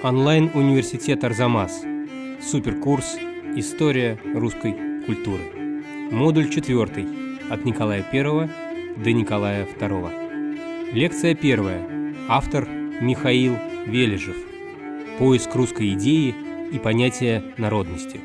Онлайн-университет Арзамас. Суперкурс «История русской культуры». Модуль 4. От Николая I до Николая II. Лекция 1. Автор Михаил Вележев. Поиск русской идеи и понятия народности.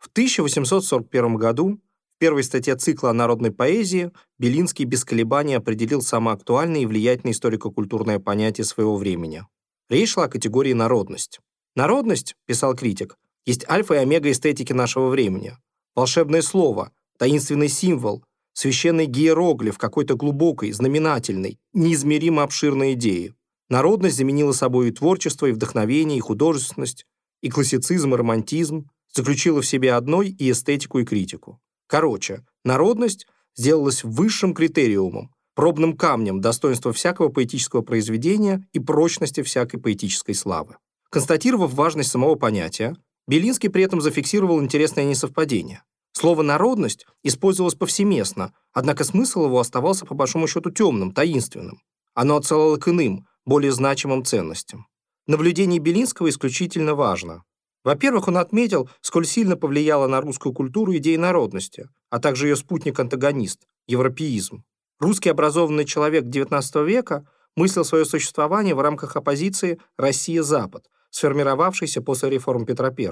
В 1841 году первой статье цикла о народной поэзии Белинский без колебаний определил самое актуальное и влиятельное историко-культурное понятие своего времени. Речь шла о категории «народность». «Народность», — писал критик, — есть альфа и омега эстетики нашего времени. Волшебное слово, таинственный символ, священный гиероглиф какой-то глубокой, знаменательной, неизмеримо обширной идеи. Народность заменила собой и творчество, и вдохновение, и художественность, и классицизм, и романтизм, заключила в себе одной и эстетику, и критику. Короче, народность сделалась высшим критериумом, пробным камнем достоинства всякого поэтического произведения и прочности всякой поэтической славы. Констатировав важность самого понятия, Белинский при этом зафиксировал интересное несовпадение. Слово «народность» использовалось повсеместно, однако смысл его оставался по большому счету темным, таинственным. Оно отсылало к иным, более значимым ценностям. Наблюдение Белинского исключительно важно. Во-первых, он отметил, сколь сильно повлияла на русскую культуру идея народности, а также ее спутник-антагонист – европеизм. Русский образованный человек XIX века мыслил свое существование в рамках оппозиции «Россия-Запад», сформировавшейся после реформ Петра I.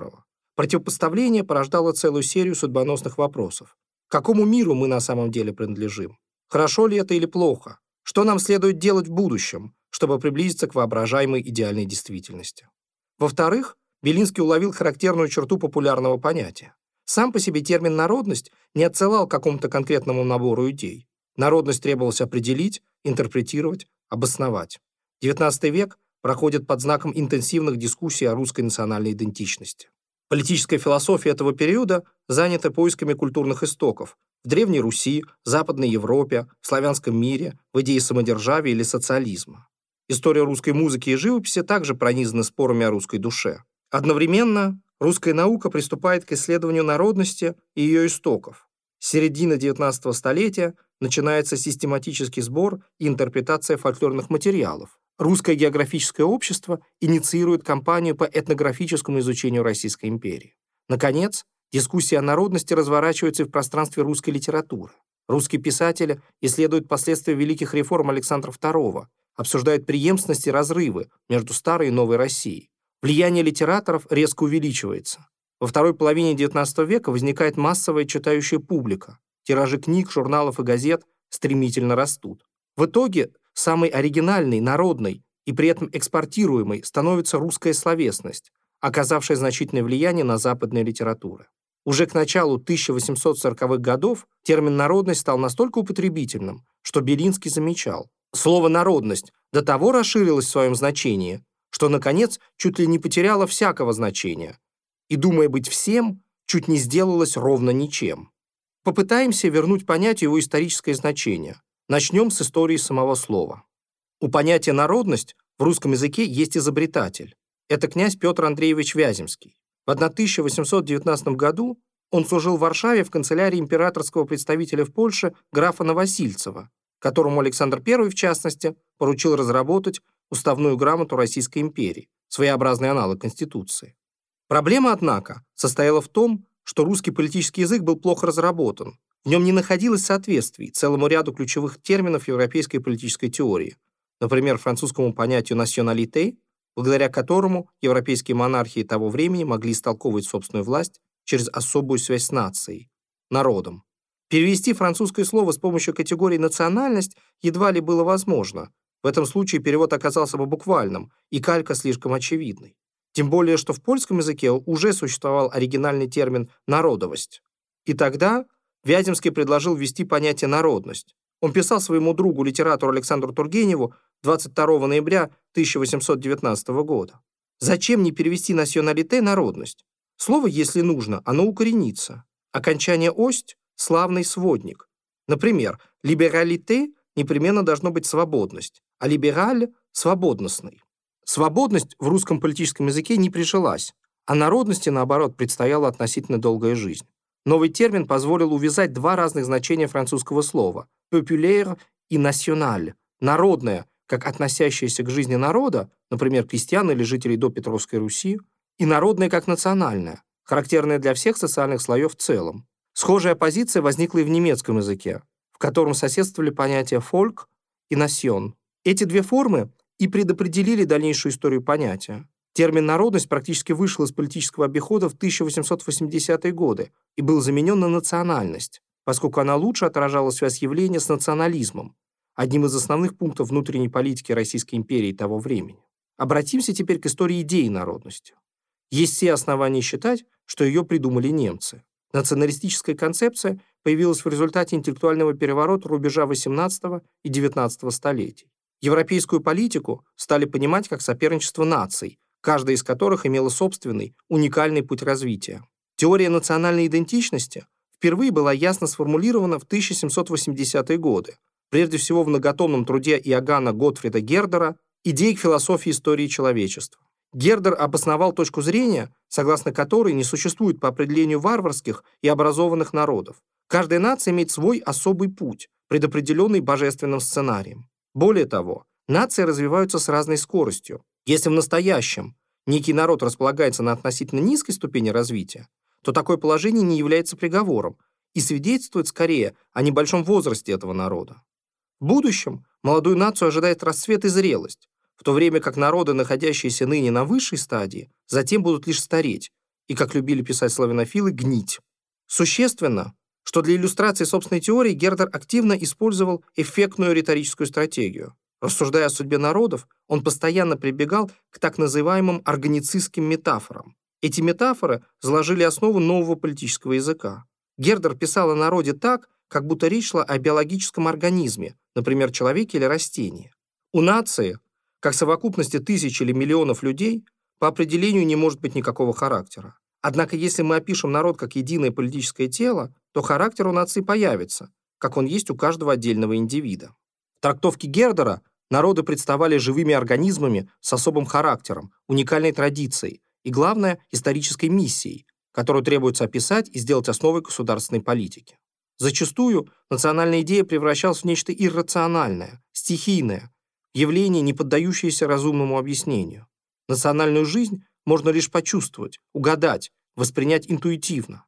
Противопоставление порождало целую серию судьбоносных вопросов. К какому миру мы на самом деле принадлежим? Хорошо ли это или плохо? Что нам следует делать в будущем, чтобы приблизиться к воображаемой идеальной действительности? Во-вторых, Белинский уловил характерную черту популярного понятия. Сам по себе термин «народность» не отсылал к какому-то конкретному набору идей. Народность требовалось определить, интерпретировать, обосновать. XIX век проходит под знаком интенсивных дискуссий о русской национальной идентичности. Политическая философия этого периода занята поисками культурных истоков в Древней Руси, Западной Европе, в славянском мире, в идее самодержавия или социализма. История русской музыки и живописи также пронизана спорами о русской душе. Одновременно русская наука приступает к исследованию народности и ее истоков. С середины XIX столетия начинается систематический сбор и интерпретация фольклорных материалов. Русское географическое общество инициирует кампанию по этнографическому изучению Российской империи. Наконец, дискуссия о народности разворачивается в пространстве русской литературы. Русские писатели исследуют последствия великих реформ Александра II, обсуждают преемственности и разрывы между старой и новой Россией. Влияние литераторов резко увеличивается. Во второй половине XIX века возникает массовая читающая публика. Тиражи книг, журналов и газет стремительно растут. В итоге самой оригинальной, народной и при этом экспортируемой становится русская словесность, оказавшая значительное влияние на западные литературы. Уже к началу 1840-х годов термин «народность» стал настолько употребительным, что Белинский замечал. Слово «народность» до того расширилось в своем значении, что, наконец, чуть ли не потеряла всякого значения и, думая быть всем, чуть не сделалась ровно ничем. Попытаемся вернуть понятию его историческое значение. Начнем с истории самого слова. У понятия «народность» в русском языке есть изобретатель. Это князь Петр Андреевич Вяземский. В 1819 году он служил в Варшаве в канцелярии императорского представителя в Польше графа Новосильцева, которому Александр I, в частности, поручил разработать уставную грамоту Российской империи, своеобразный аналог Конституции. Проблема, однако, состояла в том, что русский политический язык был плохо разработан. В нем не находилось соответствий целому ряду ключевых терминов европейской политической теории, например, французскому понятию «националите», благодаря которому европейские монархии того времени могли истолковывать собственную власть через особую связь с нацией, народом. Перевести французское слово с помощью категории «национальность» едва ли было возможно, в этом случае перевод оказался бы буквальным, и калька слишком очевидной. Тем более, что в польском языке уже существовал оригинальный термин «народовость». И тогда Вяземский предложил ввести понятие «народность». Он писал своему другу, литератору Александру Тургеневу 22 ноября 1819 года. Зачем не перевести националите народность? Слово, если нужно, оно укоренится. Окончание «ость» — славный сводник. Например, либералите непременно должно быть свободность, а либераль – свободностный. Свободность в русском политическом языке не прижилась, а народности, наоборот, предстояла относительно долгая жизнь. Новый термин позволил увязать два разных значения французского слова – «populaire» и «national» – народное, как относящаяся к жизни народа, например, крестьян или жителей до Петровской Руси, и народная как национальная, характерная для всех социальных слоев в целом. Схожая позиция возникла и в немецком языке, котором соседствовали понятия «фольк» и «насьон». Эти две формы и предопределили дальнейшую историю понятия. Термин «народность» практически вышел из политического обихода в 1880-е годы и был заменен на «национальность», поскольку она лучше отражала связь явления с национализмом, одним из основных пунктов внутренней политики Российской империи того времени. Обратимся теперь к истории идеи народности. Есть все основания считать, что ее придумали немцы. Националистическая концепция появилась в результате интеллектуального переворота рубежа XVIII и XIX столетий. Европейскую политику стали понимать как соперничество наций, каждая из которых имела собственный, уникальный путь развития. Теория национальной идентичности впервые была ясно сформулирована в 1780-е годы, прежде всего в многотомном труде Иоганна Готфрида Гердера «Идеи к философии истории человечества». Гердер обосновал точку зрения, согласно которой не существует по определению варварских и образованных народов. Каждая нация имеет свой особый путь, предопределенный божественным сценарием. Более того, нации развиваются с разной скоростью. Если в настоящем некий народ располагается на относительно низкой ступени развития, то такое положение не является приговором и свидетельствует скорее о небольшом возрасте этого народа. В будущем молодую нацию ожидает расцвет и зрелость, в то время как народы, находящиеся ныне на высшей стадии, затем будут лишь стареть и, как любили писать славянофилы, гнить. Существенно, что для иллюстрации собственной теории Гердер активно использовал эффектную риторическую стратегию. Рассуждая о судьбе народов, он постоянно прибегал к так называемым органицистским метафорам. Эти метафоры заложили основу нового политического языка. Гердер писал о народе так, как будто речь шла о биологическом организме, например, человеке или растении. У нации, как совокупности тысяч или миллионов людей, по определению не может быть никакого характера. Однако если мы опишем народ как единое политическое тело, то характер у нации появится, как он есть у каждого отдельного индивида. В трактовке Гердера народы представали живыми организмами с особым характером, уникальной традицией и, главное, исторической миссией, которую требуется описать и сделать основой государственной политики. Зачастую национальная идея превращалась в нечто иррациональное, стихийное, явление, не поддающееся разумному объяснению. Национальную жизнь можно лишь почувствовать, угадать, воспринять интуитивно.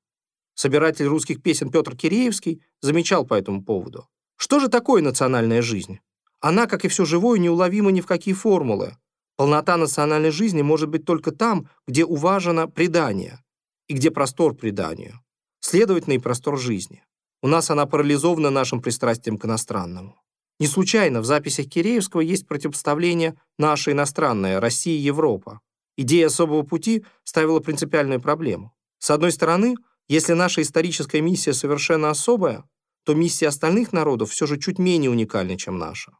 Собиратель русских песен Петр Киреевский замечал по этому поводу. Что же такое национальная жизнь? Она, как и все живое, неуловима ни в какие формулы. Полнота национальной жизни может быть только там, где уважено предание и где простор преданию. Следовательно, и простор жизни. У нас она парализована нашим пристрастием к иностранному. Не случайно в записях Киреевского есть противопоставление «наше иностранное» Россия Европа. Идея особого пути ставила принципиальную проблему. С одной стороны, если наша историческая миссия совершенно особая, то миссия остальных народов все же чуть менее уникальна, чем наша.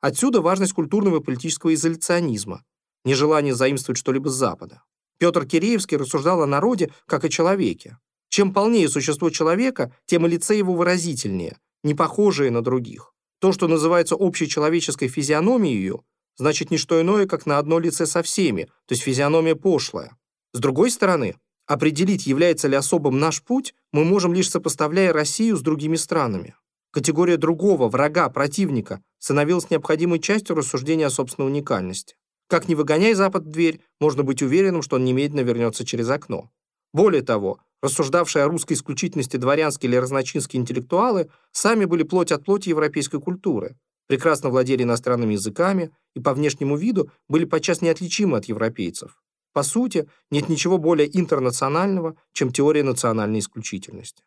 Отсюда важность культурного и политического изоляционизма, нежелание заимствовать что-либо с Запада. Петр Киреевский рассуждал о народе как о человеке. Чем полнее существо человека, тем и лице его выразительнее, не похожее на других. То, что называется общей человеческой физиономией значит не что иное, как на одно лице со всеми, то есть физиономия пошлая. С другой стороны, определить, является ли особым наш путь, мы можем лишь сопоставляя Россию с другими странами. Категория другого, врага, противника становилась необходимой частью рассуждения о собственной уникальности. Как ни выгоняй Запад в дверь, можно быть уверенным, что он немедленно вернется через окно. Более того, рассуждавшие о русской исключительности дворянские или разночинские интеллектуалы сами были плоть от плоти европейской культуры, прекрасно владели иностранными языками и по внешнему виду были подчас неотличимы от европейцев. По сути, нет ничего более интернационального, чем теория национальной исключительности.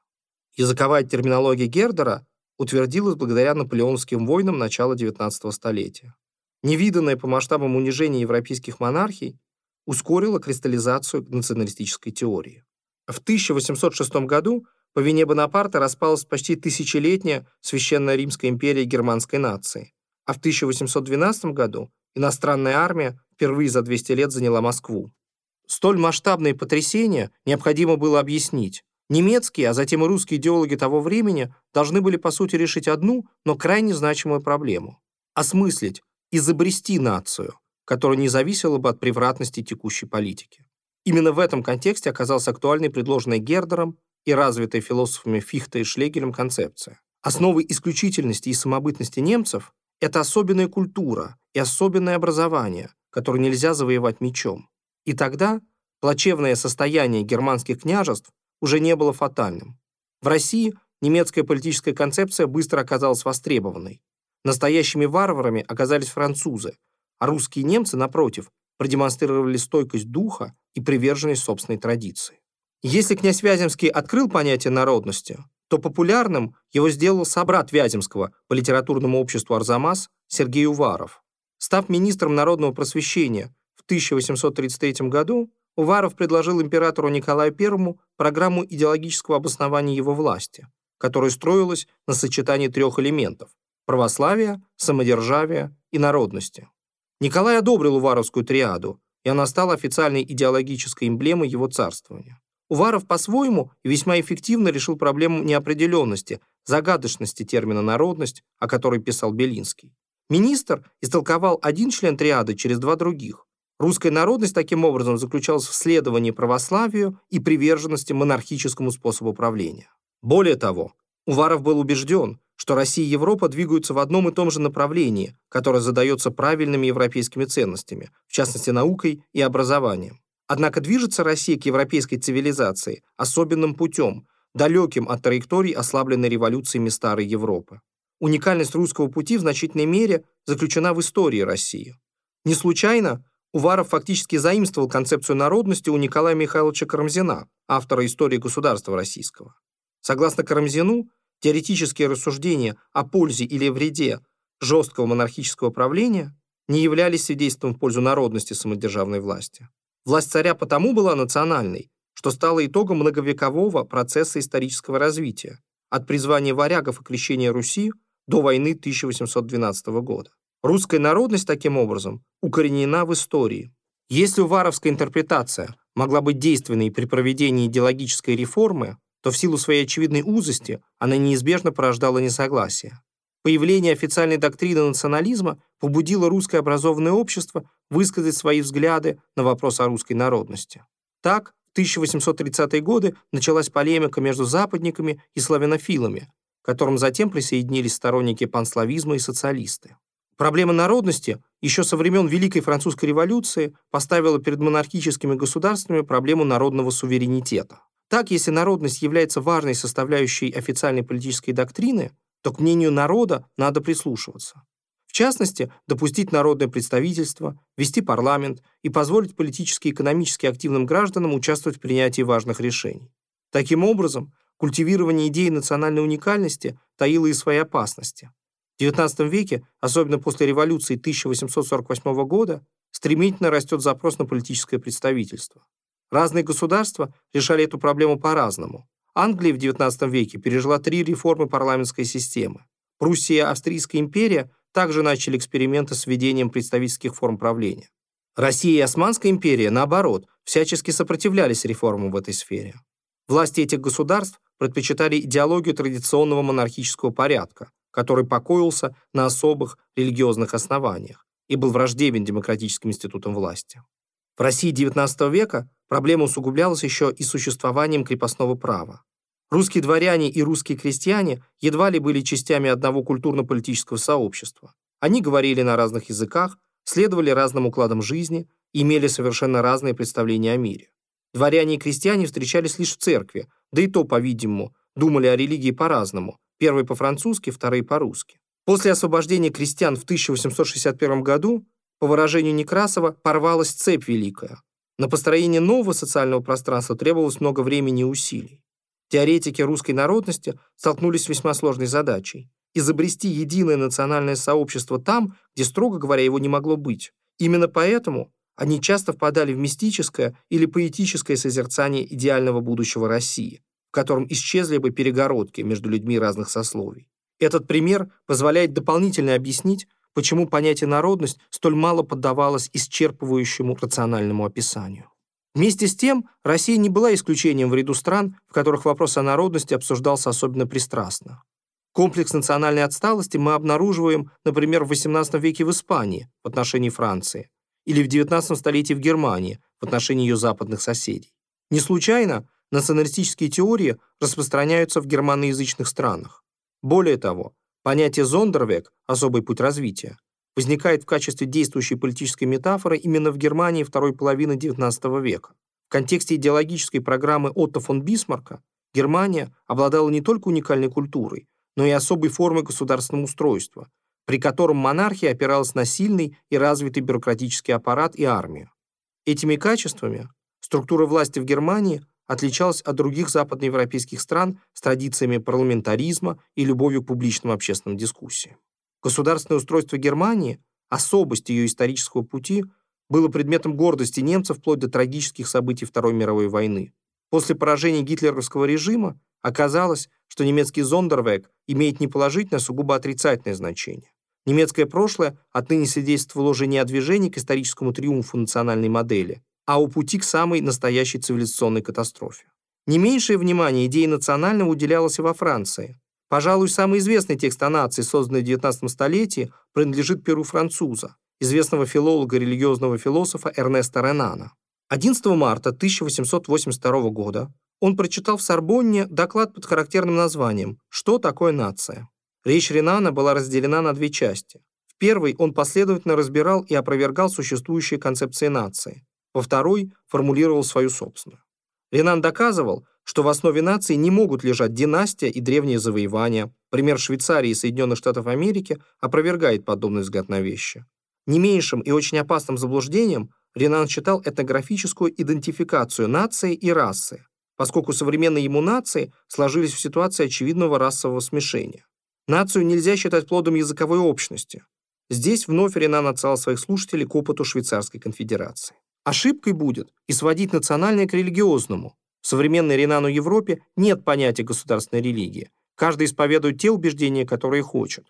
Языковая терминология Гердера утвердилась благодаря наполеонским войнам начала XIX столетия. Невиданное по масштабам унижение европейских монархий ускорило кристаллизацию националистической теории. В 1806 году по вине Бонапарта распалась почти тысячелетняя Священная Римская империя германской нации, а в 1812 году иностранная армия впервые за 200 лет заняла Москву. Столь масштабные потрясения необходимо было объяснить. Немецкие, а затем и русские идеологи того времени должны были, по сути, решить одну, но крайне значимую проблему – осмыслить, изобрести нацию, которая не зависела бы от превратности текущей политики. Именно в этом контексте оказалась актуальной предложенная Гердером и развитой философами Фихте и Шлегелем концепция. Основой исключительности и самобытности немцев – это особенная культура, и особенное образование, которое нельзя завоевать мечом. И тогда плачевное состояние германских княжеств уже не было фатальным. В России немецкая политическая концепция быстро оказалась востребованной. Настоящими варварами оказались французы, а русские немцы, напротив, продемонстрировали стойкость духа и приверженность собственной традиции. Если князь Вяземский открыл понятие народности, то популярным его сделал собрат Вяземского по литературному обществу «Арзамас» Сергей Уваров. Став министром народного просвещения в 1833 году, Уваров предложил императору Николаю I программу идеологического обоснования его власти, которая строилась на сочетании трех элементов – православия, самодержавия и народности. Николай одобрил Уваровскую триаду, и она стала официальной идеологической эмблемой его царствования. Уваров по-своему весьма эффективно решил проблему неопределенности, загадочности термина «народность», о которой писал Белинский. Министр истолковал один член триады через два других. Русская народность таким образом заключалась в следовании православию и приверженности монархическому способу правления. Более того, Уваров был убежден, что Россия и Европа двигаются в одном и том же направлении, которое задается правильными европейскими ценностями, в частности наукой и образованием. Однако движется Россия к европейской цивилизации особенным путем, далеким от траекторий ослабленной революциями старой Европы. Уникальность русского пути в значительной мере заключена в истории России. Не случайно Уваров фактически заимствовал концепцию народности у Николая Михайловича Карамзина, автора истории государства российского. Согласно Карамзину, теоретические рассуждения о пользе или вреде жесткого монархического правления не являлись свидетельством в пользу народности самодержавной власти. Власть царя потому была национальной, что стала итогом многовекового процесса исторического развития, от призвания варягов и крещения Руси до войны 1812 года. Русская народность, таким образом, укоренена в истории. Если варовская интерпретация могла быть действенной при проведении идеологической реформы, то в силу своей очевидной узости она неизбежно порождала несогласие. Появление официальной доктрины национализма побудило русское образованное общество высказать свои взгляды на вопрос о русской народности. Так, в 1830-е годы началась полемика между западниками и славянофилами, к которым затем присоединились сторонники панславизма и социалисты. Проблема народности еще со времен Великой Французской революции поставила перед монархическими государствами проблему народного суверенитета. Так, если народность является важной составляющей официальной политической доктрины, то к мнению народа надо прислушиваться. В частности, допустить народное представительство, вести парламент и позволить политически и экономически активным гражданам участвовать в принятии важных решений. Таким образом, культивирование идеи национальной уникальности таило и свои опасности. В XIX веке, особенно после революции 1848 года, стремительно растет запрос на политическое представительство. Разные государства решали эту проблему по-разному. Англия в XIX веке пережила три реформы парламентской системы. Пруссия и Австрийская империя также начали эксперименты с введением представительских форм правления. Россия и Османская империя, наоборот, всячески сопротивлялись реформам в этой сфере. Власти этих государств предпочитали идеологию традиционного монархического порядка, который покоился на особых религиозных основаниях и был враждебен демократическим институтам власти. В России XIX века проблема усугублялась еще и существованием крепостного права. Русские дворяне и русские крестьяне едва ли были частями одного культурно-политического сообщества. Они говорили на разных языках, следовали разным укладам жизни имели совершенно разные представления о мире. Дворяне и крестьяне встречались лишь в церкви, да и то, по-видимому, думали о религии по-разному, первые по-французски, вторые по-русски. После освобождения крестьян в 1861 году, по выражению Некрасова, порвалась цепь великая. На построение нового социального пространства требовалось много времени и усилий. Теоретики русской народности столкнулись с весьма сложной задачей – изобрести единое национальное сообщество там, где, строго говоря, его не могло быть. Именно поэтому они часто впадали в мистическое или поэтическое созерцание идеального будущего России, в котором исчезли бы перегородки между людьми разных сословий. Этот пример позволяет дополнительно объяснить, почему понятие «народность» столь мало поддавалось исчерпывающему рациональному описанию. Вместе с тем, Россия не была исключением в ряду стран, в которых вопрос о народности обсуждался особенно пристрастно. Комплекс национальной отсталости мы обнаруживаем, например, в XVIII веке в Испании в отношении Франции или в XIX столетии в Германии в отношении ее западных соседей. Не случайно националистические теории распространяются в германоязычных странах. Более того, понятие «зондервек» – особый путь развития возникает в качестве действующей политической метафоры именно в Германии второй половины XIX века. В контексте идеологической программы Отто фон Бисмарка Германия обладала не только уникальной культурой, но и особой формой государственного устройства, при котором монархия опиралась на сильный и развитый бюрократический аппарат и армию. Этими качествами структура власти в Германии отличалась от других западноевропейских стран с традициями парламентаризма и любовью к публичным общественным дискуссиям. Государственное устройство Германии, особость ее исторического пути, было предметом гордости немцев вплоть до трагических событий Второй мировой войны. После поражения гитлеровского режима оказалось, что немецкий зондервек имеет не положительное, а сугубо отрицательное значение. Немецкое прошлое отныне свидетельствовало уже не о движении к историческому триумфу национальной модели, а о пути к самой настоящей цивилизационной катастрофе. Не меньшее внимание идее национального уделялось и во Франции. Пожалуй, самый известный текст о нации, созданный в XIX столетии, принадлежит перу француза, известного филолога-религиозного философа Эрнеста Ренана. 11 марта 1882 года он прочитал в Сорбонне доклад под характерным названием «Что такое нация?». Речь Ренана была разделена на две части. В первой он последовательно разбирал и опровергал существующие концепции нации. Во второй формулировал свою собственную. Ренан доказывал, что в основе нации не могут лежать династия и древние завоевания. Пример Швейцарии и Соединенных Штатов Америки опровергает подобный взгляд на вещи. Не меньшим и очень опасным заблуждением Ренан считал этнографическую идентификацию нации и расы, поскольку современные ему нации сложились в ситуации очевидного расового смешения. Нацию нельзя считать плодом языковой общности. Здесь вновь Ренан отсылал своих слушателей к опыту Швейцарской конфедерации. Ошибкой будет и сводить национальное к религиозному. В современной Ренану Европе нет понятия государственной религии. Каждый исповедует те убеждения, которые хочет.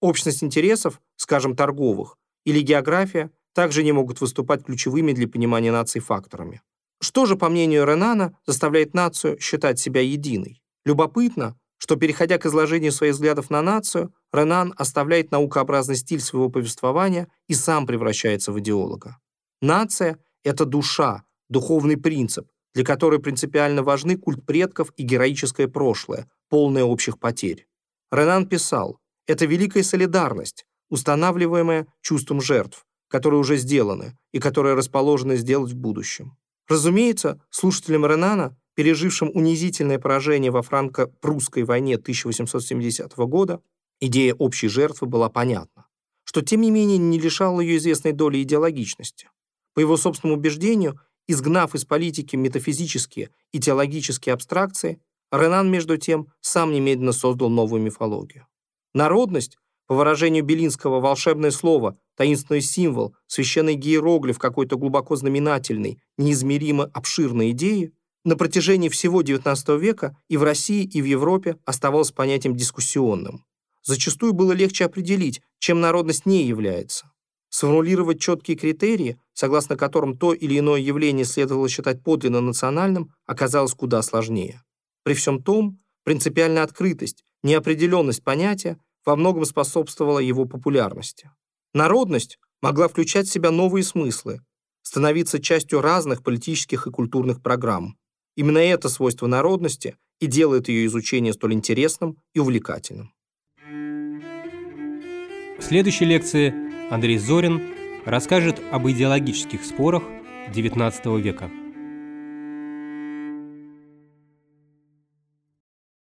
Общность интересов, скажем, торговых, или география также не могут выступать ключевыми для понимания нации факторами. Что же, по мнению Ренана, заставляет нацию считать себя единой? Любопытно, что, переходя к изложению своих взглядов на нацию, Ренан оставляет наукообразный стиль своего повествования и сам превращается в идеолога. Нация — это душа, духовный принцип, для которой принципиально важны культ предков и героическое прошлое, полное общих потерь. Ренан писал, это великая солидарность, устанавливаемая чувством жертв, которые уже сделаны и которые расположены сделать в будущем. Разумеется, слушателям Ренана пережившим унизительное поражение во франко-прусской войне 1870 года, идея общей жертвы была понятна, что тем не менее не лишало ее известной доли идеологичности. По его собственному убеждению, изгнав из политики метафизические и теологические абстракции, Ренан, между тем, сам немедленно создал новую мифологию. Народность, по выражению Белинского, волшебное слово, таинственный символ, священный иероглиф какой-то глубоко знаменательной, неизмеримо обширной идеи, на протяжении всего XIX века и в России, и в Европе оставалось понятием дискуссионным. Зачастую было легче определить, чем народность не является. Сформулировать четкие критерии, согласно которым то или иное явление следовало считать подлинно национальным, оказалось куда сложнее. При всем том, принципиальная открытость, неопределенность понятия во многом способствовала его популярности. Народность могла включать в себя новые смыслы, становиться частью разных политических и культурных программ. Именно это свойство народности и делает ее изучение столь интересным и увлекательным. В следующей лекции Андрей Зорин расскажет об идеологических спорах XIX века.